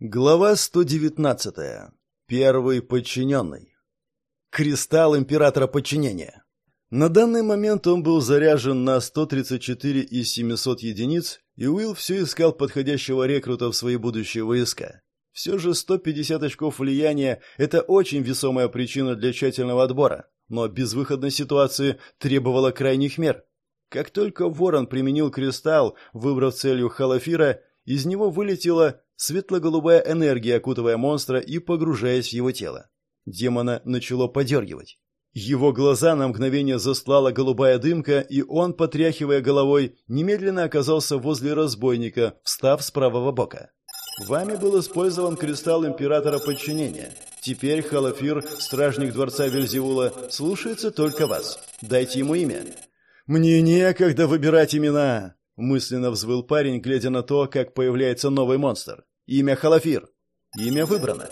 Глава 119. Первый подчиненный. Кристалл императора подчинения. На данный момент он был заряжен на 134 из 700 единиц, и Уилл все искал подходящего рекрута в свои будущие войска. Все же 150 очков влияния – это очень весомая причина для тщательного отбора, но безвыходной ситуации требовала крайних мер. Как только Ворон применил кристалл, выбрав целью Халафира, из него вылетела светло-голубая энергия, окутывая монстра и погружаясь в его тело. Демона начало подергивать. Его глаза на мгновение застлала голубая дымка, и он, потряхивая головой, немедленно оказался возле разбойника, встав с правого бока. Вами был использован кристалл Императора Подчинения. Теперь Халафир, стражник дворца Вельзевула, слушается только вас. Дайте ему имя. «Мне некогда выбирать имена!» Мысленно взвыл парень, глядя на то, как появляется новый монстр. Имя Халафир. Имя выбрано.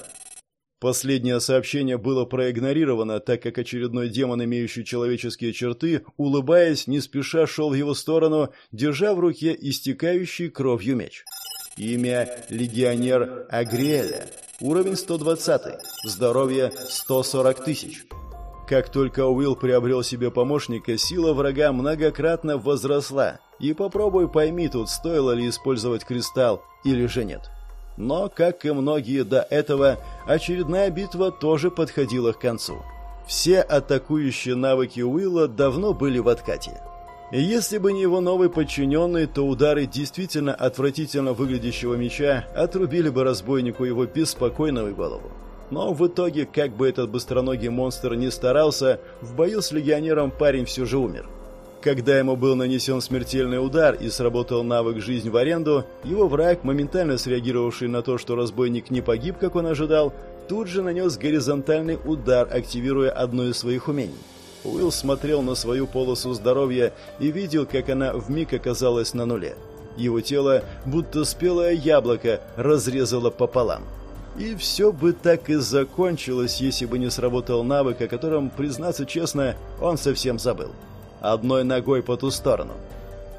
Последнее сообщение было проигнорировано, так как очередной демон, имеющий человеческие черты, улыбаясь, не спеша шел в его сторону, держа в руке истекающий кровью меч. Имя легионер Агриэля. Уровень 120. Здоровье 140 тысяч. Как только Уилл приобрел себе помощника, сила врага многократно возросла. И попробуй пойми тут, стоило ли использовать кристалл или же нет. Но, как и многие до этого, очередная битва тоже подходила к концу. Все атакующие навыки Уилла давно были в откате. И если бы не его новый подчиненный, то удары действительно отвратительно выглядящего меча отрубили бы разбойнику его беспокойную голову. Но в итоге, как бы этот быстроногий монстр ни старался, в бою с легионером парень все же умер. Когда ему был нанесен смертельный удар и сработал навык «Жизнь в аренду», его враг, моментально среагировавший на то, что разбойник не погиб, как он ожидал, тут же нанес горизонтальный удар, активируя одно из своих умений. Уилл смотрел на свою полосу здоровья и видел, как она вмиг оказалась на нуле. Его тело, будто спелое яблоко, разрезало пополам. И все бы так и закончилось, если бы не сработал навык, о котором, признаться честно, он совсем забыл. Одной ногой по ту сторону.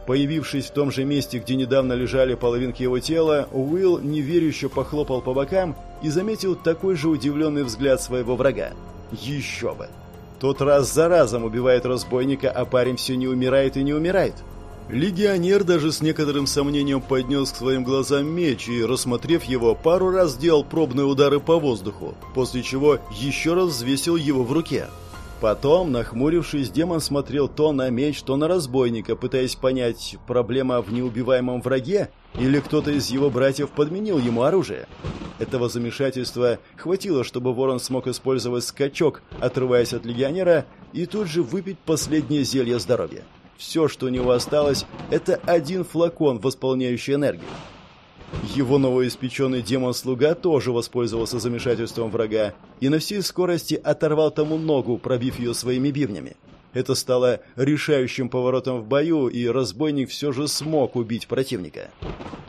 Появившись в том же месте, где недавно лежали половинки его тела, Уилл неверяще похлопал по бокам и заметил такой же удивленный взгляд своего врага. Еще бы! Тот раз за разом убивает разбойника, а парень все не умирает и не умирает. Легионер даже с некоторым сомнением поднес к своим глазам меч и, рассмотрев его, пару раз сделал пробные удары по воздуху, после чего еще раз взвесил его в руке. Потом, нахмурившись, демон смотрел то на меч, то на разбойника, пытаясь понять, проблема в неубиваемом враге или кто-то из его братьев подменил ему оружие. Этого замешательства хватило, чтобы ворон смог использовать скачок, отрываясь от легионера, и тут же выпить последнее зелье здоровья. Все, что у него осталось, это один флакон, восполняющий энергию. Его новоиспеченный демон-слуга тоже воспользовался замешательством врага и на всей скорости оторвал тому ногу, пробив ее своими бивнями. Это стало решающим поворотом в бою, и разбойник все же смог убить противника.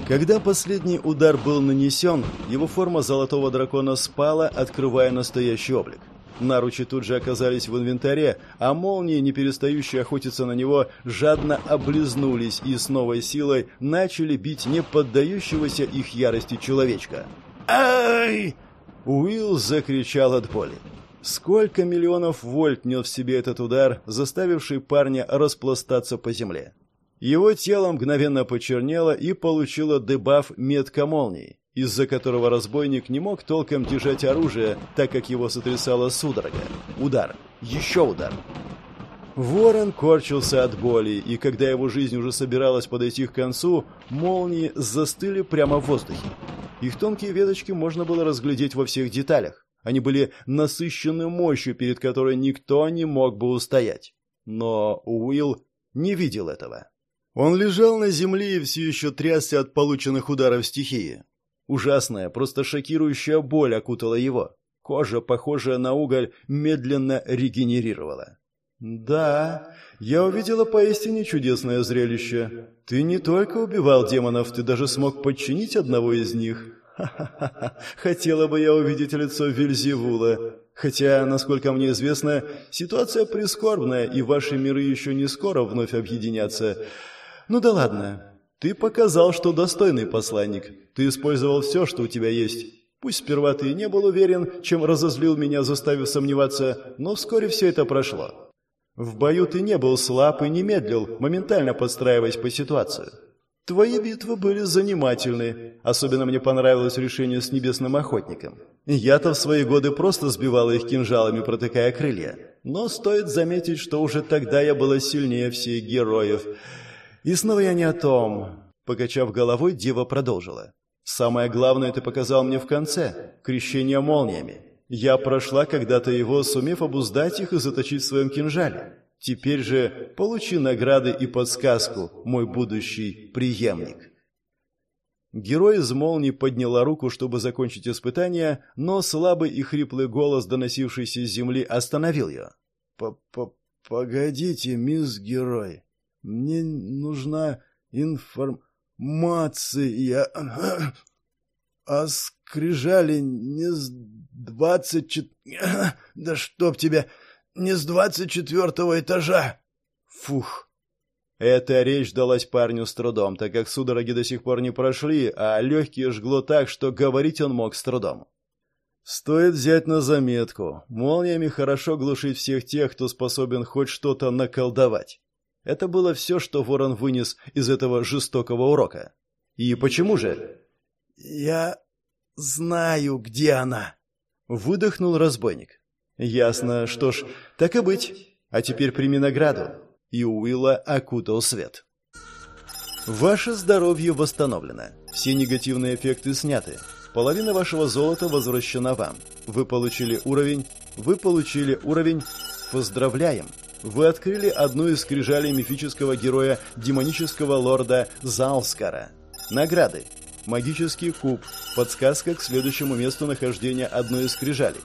Когда последний удар был нанесен, его форма золотого дракона спала, открывая настоящий облик. Наручи тут же оказались в инвентаре, а молнии, не перестающие охотиться на него, жадно облизнулись и с новой силой начали бить не поддающегося их ярости человечка. «Ай!» Уилл закричал от боли. Сколько миллионов вольт нес в себе этот удар, заставивший парня распластаться по земле. Его тело мгновенно почернело и получило дебаф метка молнии из-за которого разбойник не мог толком держать оружие, так как его сотрясала судорога. Удар. Еще удар. Ворон корчился от боли, и когда его жизнь уже собиралась подойти к концу, молнии застыли прямо в воздухе. Их тонкие веточки можно было разглядеть во всех деталях. Они были насыщены мощью, перед которой никто не мог бы устоять. Но Уилл не видел этого. Он лежал на земле и все еще трясся от полученных ударов стихии. Ужасная, просто шокирующая боль окутала его. Кожа, похожая на уголь, медленно регенерировала. «Да, я увидела поистине чудесное зрелище. Ты не только убивал демонов, ты даже смог подчинить одного из них. Ха-ха-ха, хотела бы я увидеть лицо Вильзевула. Хотя, насколько мне известно, ситуация прискорбная, и ваши миры еще не скоро вновь объединятся. Ну да ладно, Ты показал, что достойный посланник. Ты использовал все, что у тебя есть. Пусть сперва ты не был уверен, чем разозлил меня, заставив сомневаться, но вскоре все это прошло. В бою ты не был слаб и не медлил, моментально подстраиваясь по ситуации. Твои битвы были занимательны. Особенно мне понравилось решение с небесным охотником. Я-то в свои годы просто сбивал их кинжалами, протыкая крылья. Но стоит заметить, что уже тогда я была сильнее всех героев. И снова я не о том. Покачав головой, дева продолжила. Самое главное ты показал мне в конце — крещение молниями. Я прошла когда-то его, сумев обуздать их и заточить в своем кинжале. Теперь же получи награды и подсказку, мой будущий преемник. Герой из молнии подняла руку, чтобы закончить испытание, но слабый и хриплый голос, доносившийся с земли, остановил ее. «Погодите, мисс Герой, мне нужна информация а скрижали не с двадцать чет... Да чтоб тебя не с двадцать четвертого этажа!» Фух! Эта речь далась парню с трудом, так как судороги до сих пор не прошли, а легкие жгло так, что говорить он мог с трудом. Стоит взять на заметку. Молниями хорошо глушить всех тех, кто способен хоть что-то наколдовать. Это было все, что Ворон вынес из этого жестокого урока. И почему же? «Я знаю, где она!» Выдохнул разбойник. Ясно. Что ж, так и быть. А теперь прими награду. И Уилла окутал свет. Ваше здоровье восстановлено. Все негативные эффекты сняты. Половина вашего золота возвращена вам. Вы получили уровень. Вы получили уровень. Поздравляем. Вы открыли одну из скрижалей мифического героя демонического лорда Залскара. Награды. Магический куб. Подсказка к следующему месту нахождения одной из скрижалей.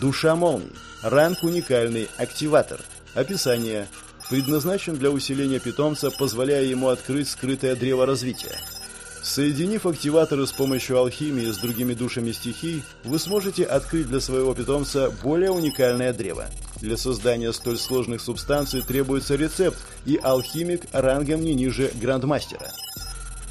Душа молний. Ранг уникальный. Активатор. Описание. Предназначен для усиления питомца, позволяя ему открыть скрытое древо развития. Соединив активаторы с помощью алхимии с другими душами стихий, вы сможете открыть для своего питомца более уникальное древо. Для создания столь сложных субстанций требуется рецепт и алхимик рангом не ниже грандмастера.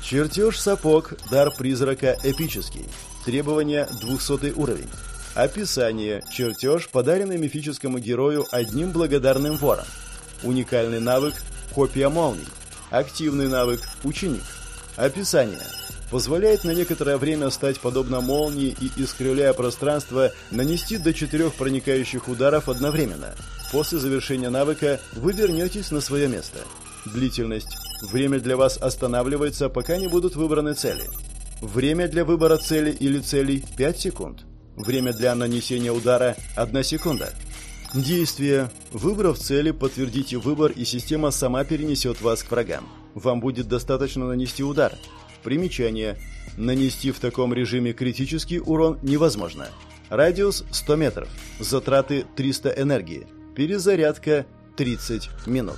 Чертеж сапог, дар призрака эпический. Требования 200 уровень. Описание. Чертеж, подаренный мифическому герою одним благодарным вором. Уникальный навык – копия молний. Активный навык – ученик. Описание. Позволяет на некоторое время стать подобно молнии и, искривляя пространство, нанести до четырех проникающих ударов одновременно. После завершения навыка вы вернетесь на свое место. Длительность. Время для вас останавливается, пока не будут выбраны цели. Время для выбора цели или целей – 5 секунд. Время для нанесения удара – 1 секунда. Действие. Выбрав цели, подтвердите выбор, и система сама перенесет вас к врагам. Вам будет достаточно нанести удар. Примечание. Нанести в таком режиме критический урон невозможно. Радиус 100 метров. Затраты 300 энергии. Перезарядка 30 минут.